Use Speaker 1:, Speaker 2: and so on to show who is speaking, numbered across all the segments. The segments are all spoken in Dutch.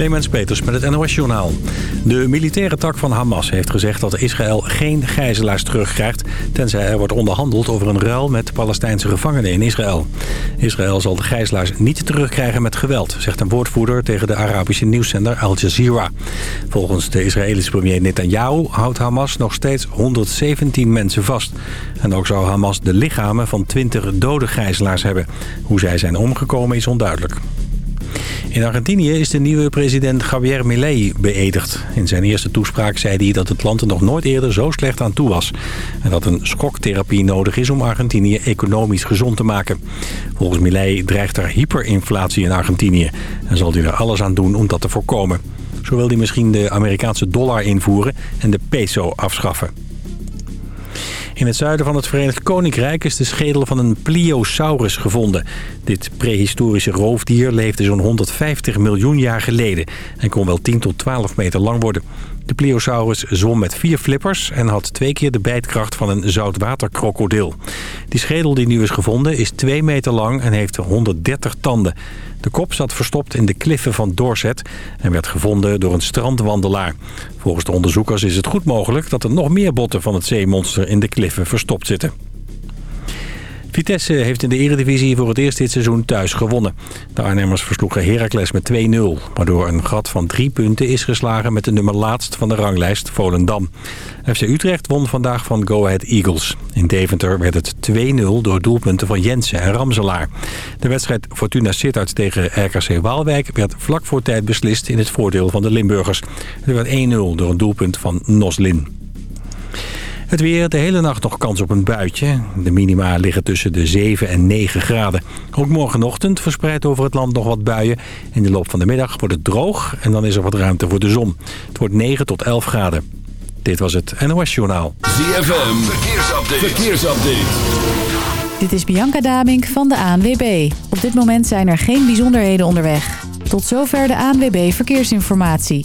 Speaker 1: Clemens Peters met het NOS-journaal. De militaire tak van Hamas heeft gezegd dat Israël geen gijzelaars terugkrijgt... tenzij er wordt onderhandeld over een ruil met Palestijnse gevangenen in Israël. Israël zal de gijzelaars niet terugkrijgen met geweld... zegt een woordvoerder tegen de Arabische nieuwszender Al Jazeera. Volgens de Israëlische premier Netanyahu houdt Hamas nog steeds 117 mensen vast. En ook zou Hamas de lichamen van 20 dode gijzelaars hebben. Hoe zij zijn omgekomen is onduidelijk. In Argentinië is de nieuwe president Javier Milei beëdigd. In zijn eerste toespraak zei hij dat het land er nog nooit eerder zo slecht aan toe was. En dat een schoktherapie nodig is om Argentinië economisch gezond te maken. Volgens Milei dreigt er hyperinflatie in Argentinië. En zal hij er alles aan doen om dat te voorkomen. Zo wil hij misschien de Amerikaanse dollar invoeren en de peso afschaffen. In het zuiden van het Verenigd Koninkrijk is de schedel van een pliosaurus gevonden. Dit prehistorische roofdier leefde zo'n 150 miljoen jaar geleden... en kon wel 10 tot 12 meter lang worden. De pliosaurus zwom met vier flippers en had twee keer de bijtkracht van een zoutwaterkrokodil. Die schedel die nu is gevonden is 2 meter lang en heeft 130 tanden. De kop zat verstopt in de kliffen van Dorset en werd gevonden door een strandwandelaar. Volgens de onderzoekers is het goed mogelijk dat er nog meer botten van het zeemonster in de kliffen verstopt zitten. Vitesse heeft in de eredivisie voor het eerst dit seizoen thuis gewonnen. De Arnhemmers versloegen Heracles met 2-0... waardoor een gat van drie punten is geslagen met de nummer laatst van de ranglijst Volendam. FC Utrecht won vandaag van Go Ahead Eagles. In Deventer werd het 2-0 door doelpunten van Jensen en Ramselaar. De wedstrijd Fortuna Sittard tegen RKC Waalwijk werd vlak voor tijd beslist in het voordeel van de Limburgers. Het werd 1-0 door een doelpunt van Noslin. Het weer, de hele nacht nog kans op een buitje. De minima liggen tussen de 7 en 9 graden. Ook morgenochtend verspreidt over het land nog wat buien. In de loop van de middag wordt het droog en dan is er wat ruimte voor de zon. Het wordt 9 tot 11 graden. Dit was het NOS Journaal.
Speaker 2: ZFM, verkeersupdate. verkeersupdate.
Speaker 3: Dit is Bianca Damink van de ANWB. Op dit moment zijn er geen bijzonderheden onderweg. Tot zover de ANWB Verkeersinformatie.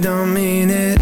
Speaker 4: don't mean it.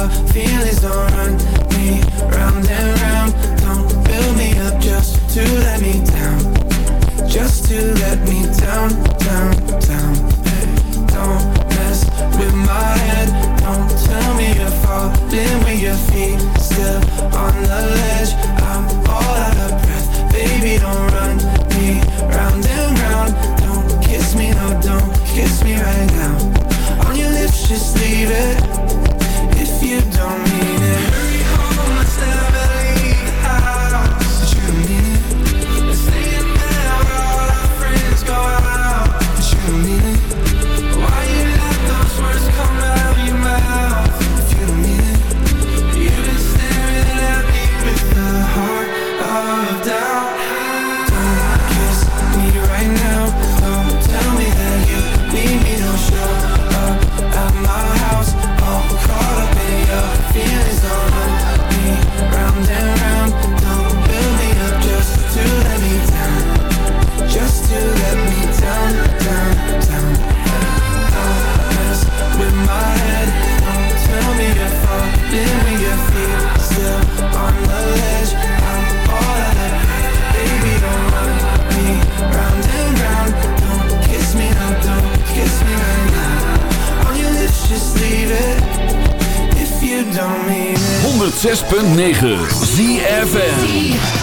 Speaker 4: our feelings don't run me round and round. Don't build me up just to let me down, just to let me down, down, down. Don't mess with my head. Don't tell me you're falling when your feet still on the ledge. I'm all out of breath, baby. Don't run me round and round. Don't kiss me, no, don't kiss me right now. On your lips, just leave it 106.9 ZFN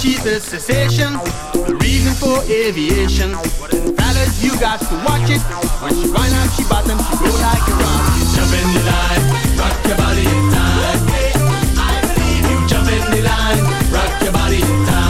Speaker 5: she's a cessation, the reason for aviation. Fellas, you got to watch it. When she run out, she bottom, she go like a rock. Jump in the line, rock your body in time.
Speaker 6: I believe you.
Speaker 2: Jump in the line, rock your body in time.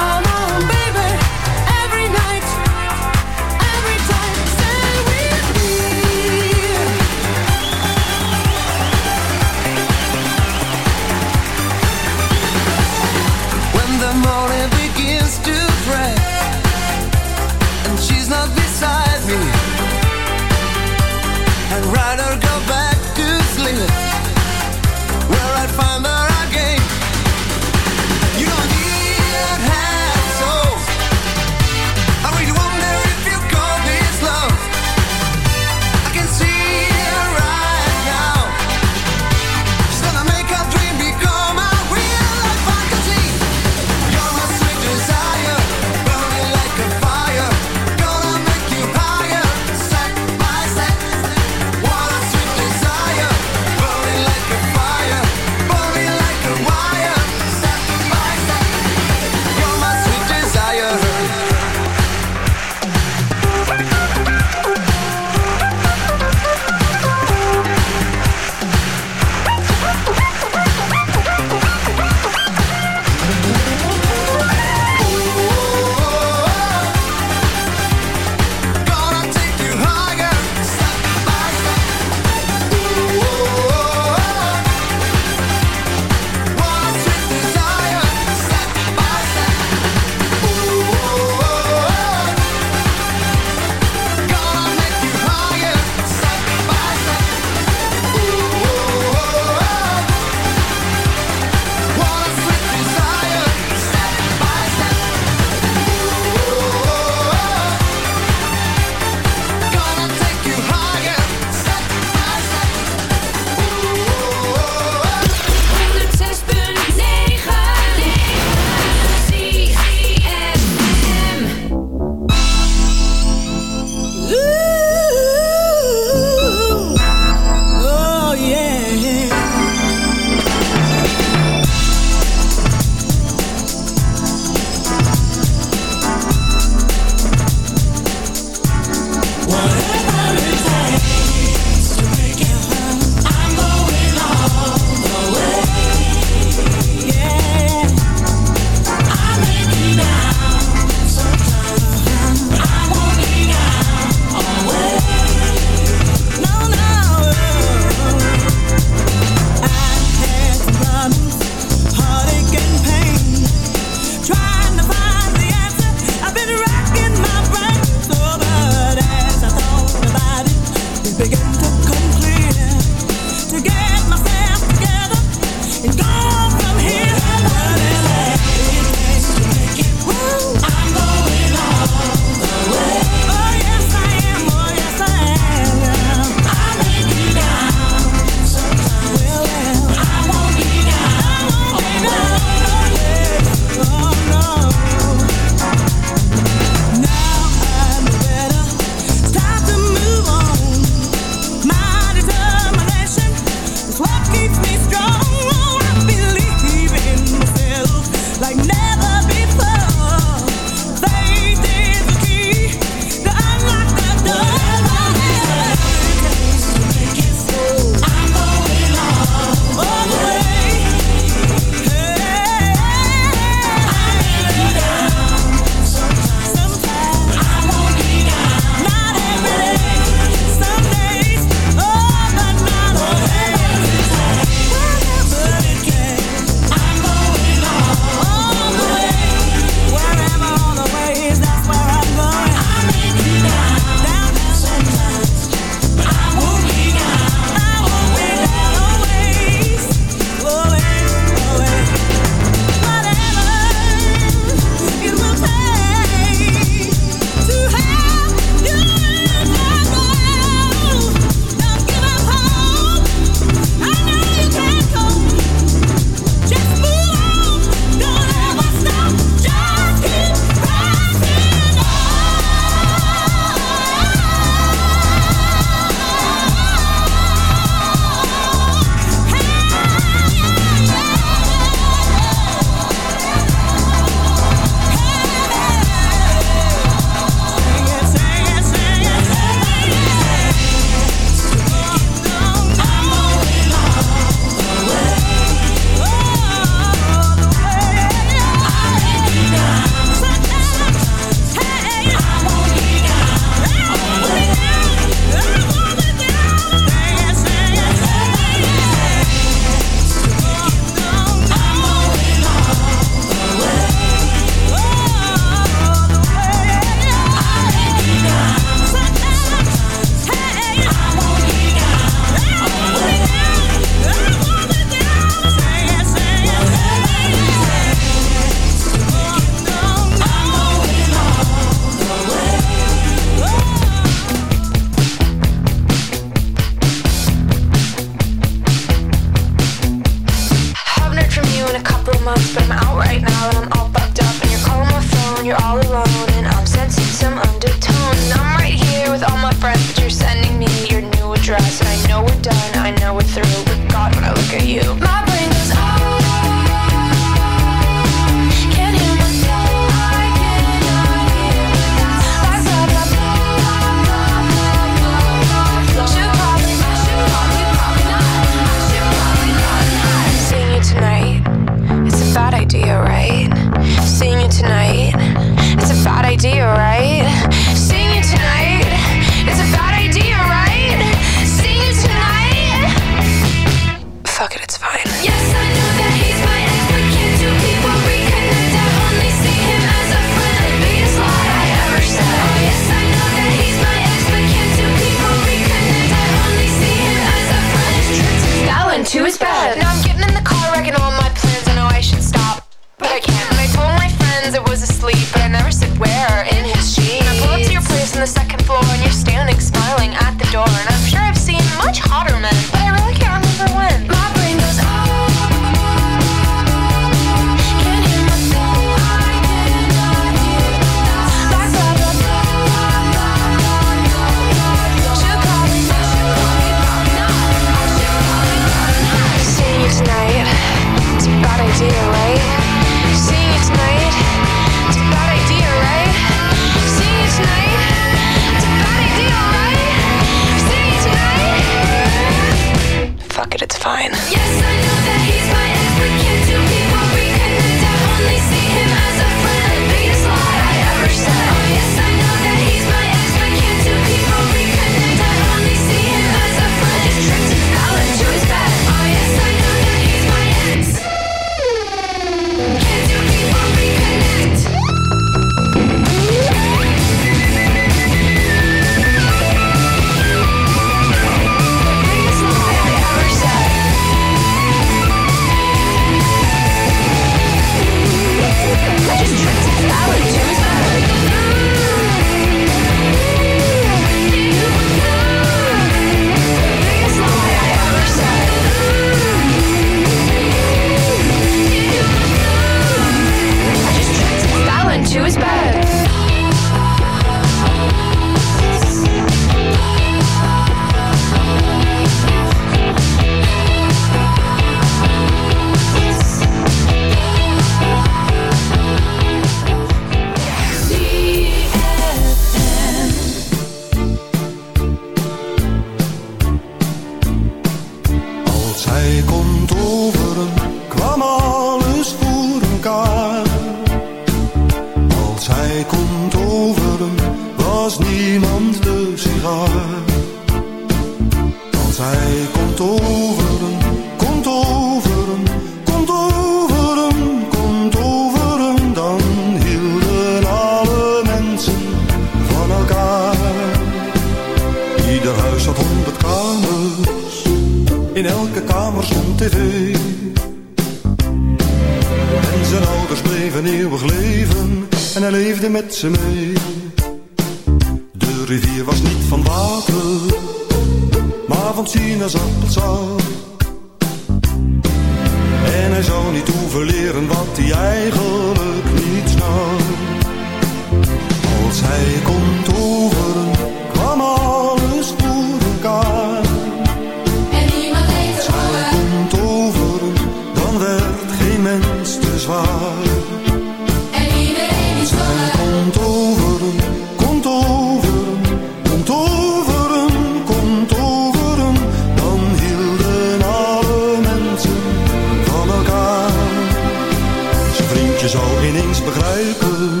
Speaker 7: begrijpen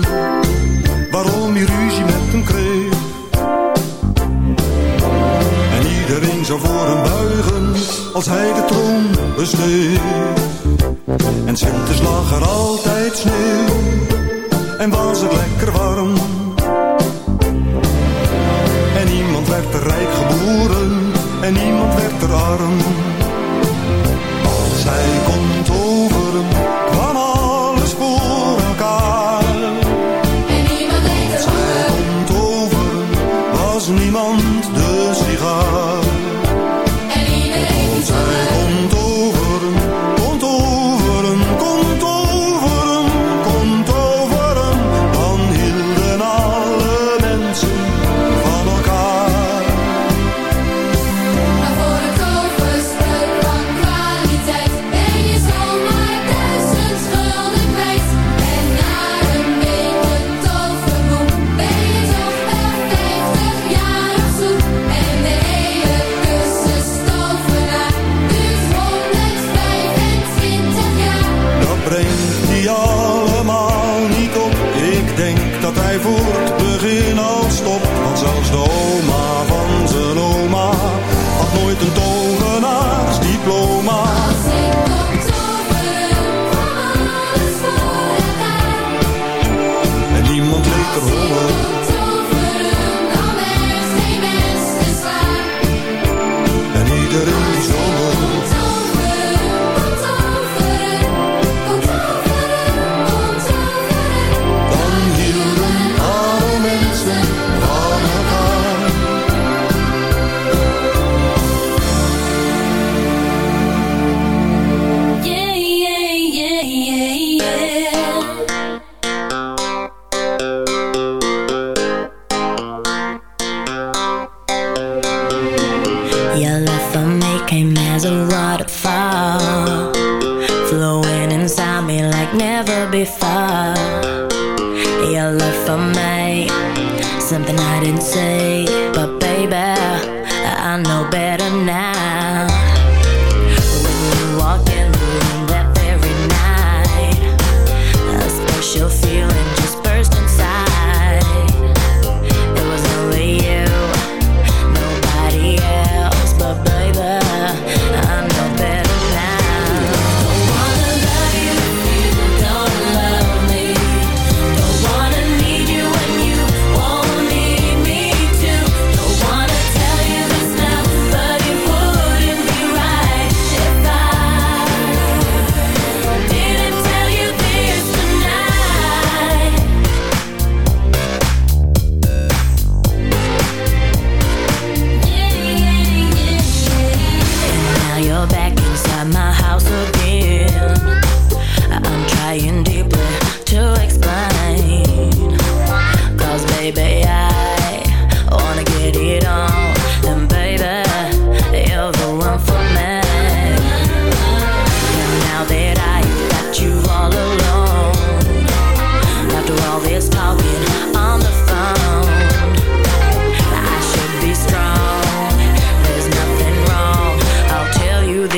Speaker 7: waarom je ruzie met hem kreeg. En iedereen zou voor hem buigen als hij de troon besteed. En Sintes lag er altijd sneeuw en was het lekker warm. En niemand werd er rijk geboren en niemand werd er arm.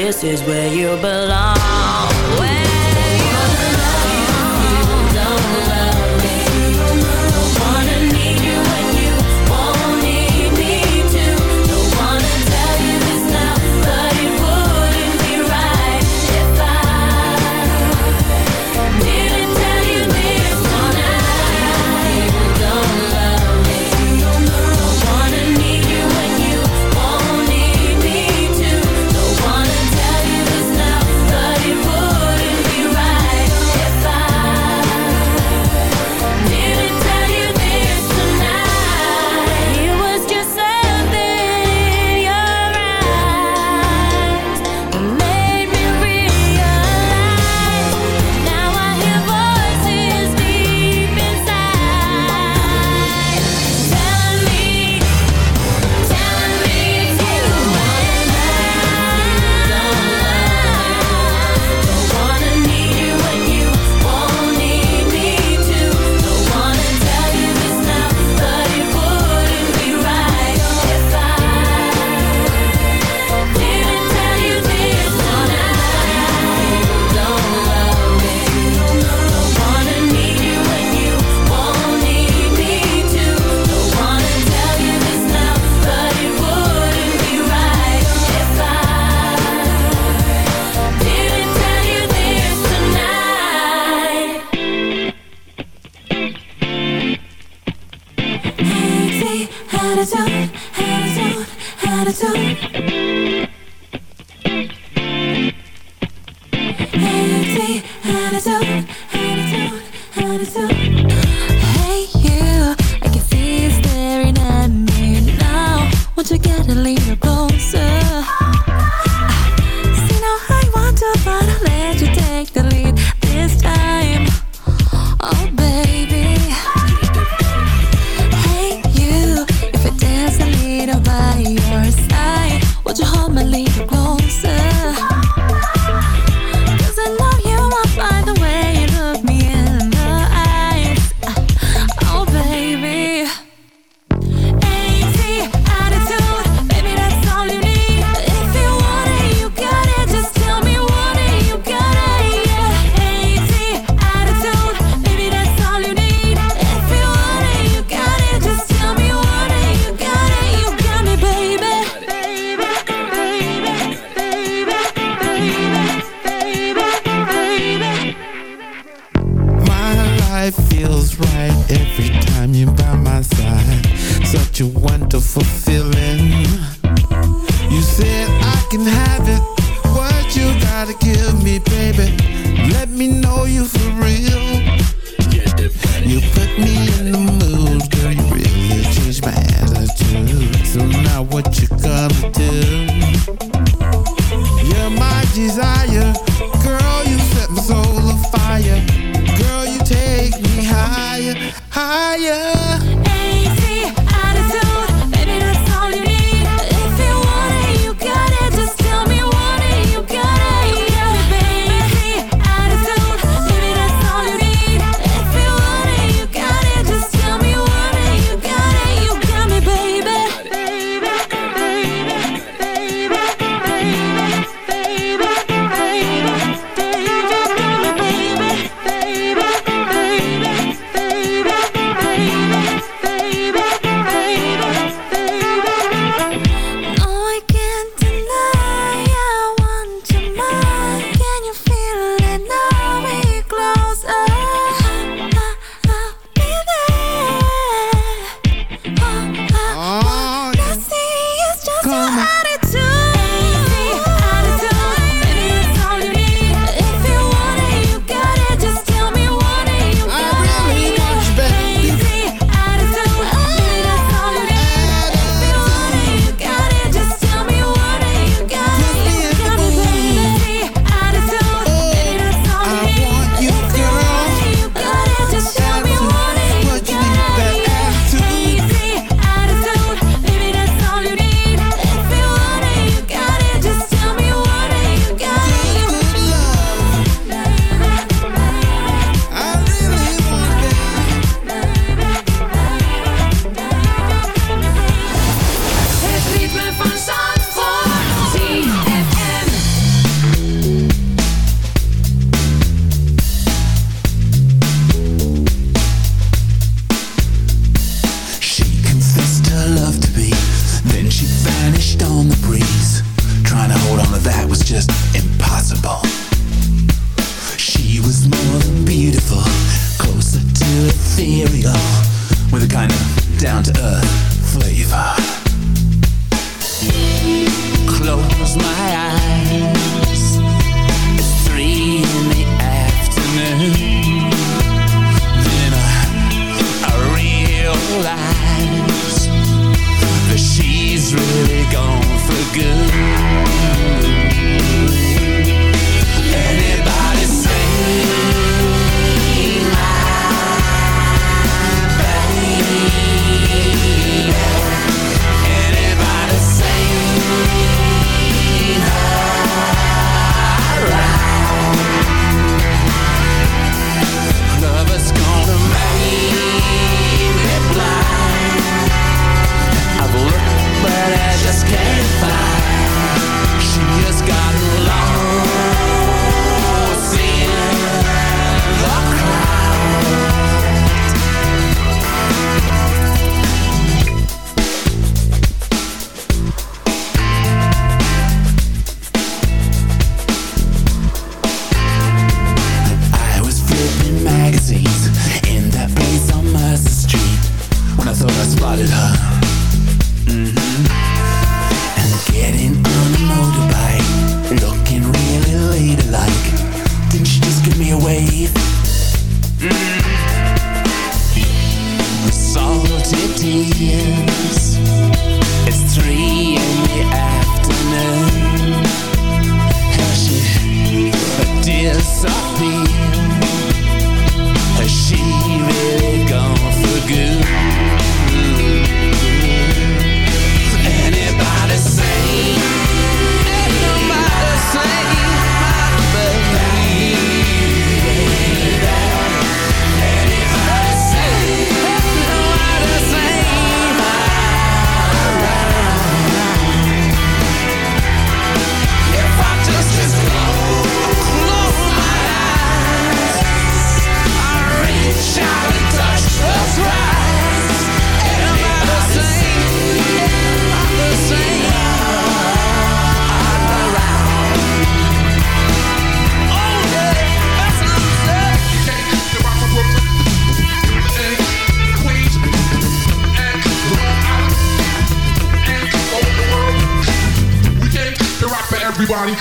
Speaker 8: This is where you belong.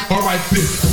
Speaker 8: All right, or I.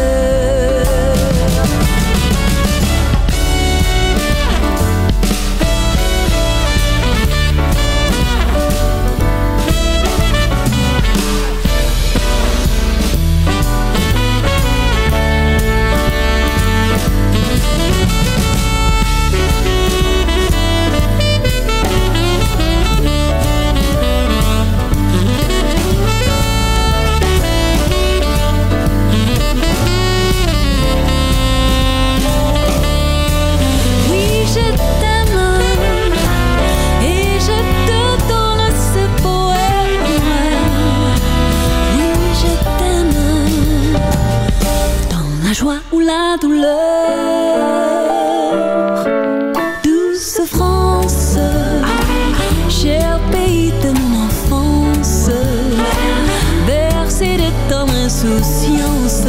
Speaker 9: douleur. Douce France, cher pays de mon enfance, bercé de ton insouciance.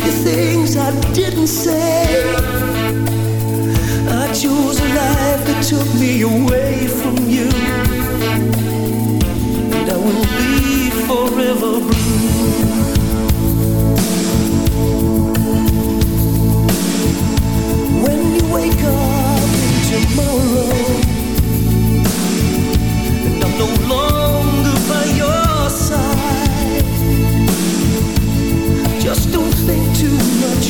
Speaker 10: The things I didn't say. I chose a life that took me away from you. And I will be forever blue. When you wake up tomorrow, and I'm no longer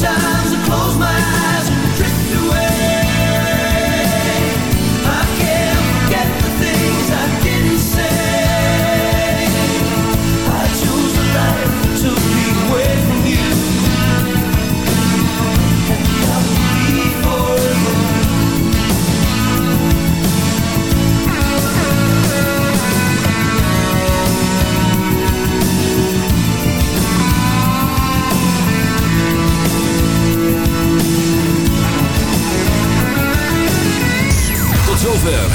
Speaker 11: sunshine.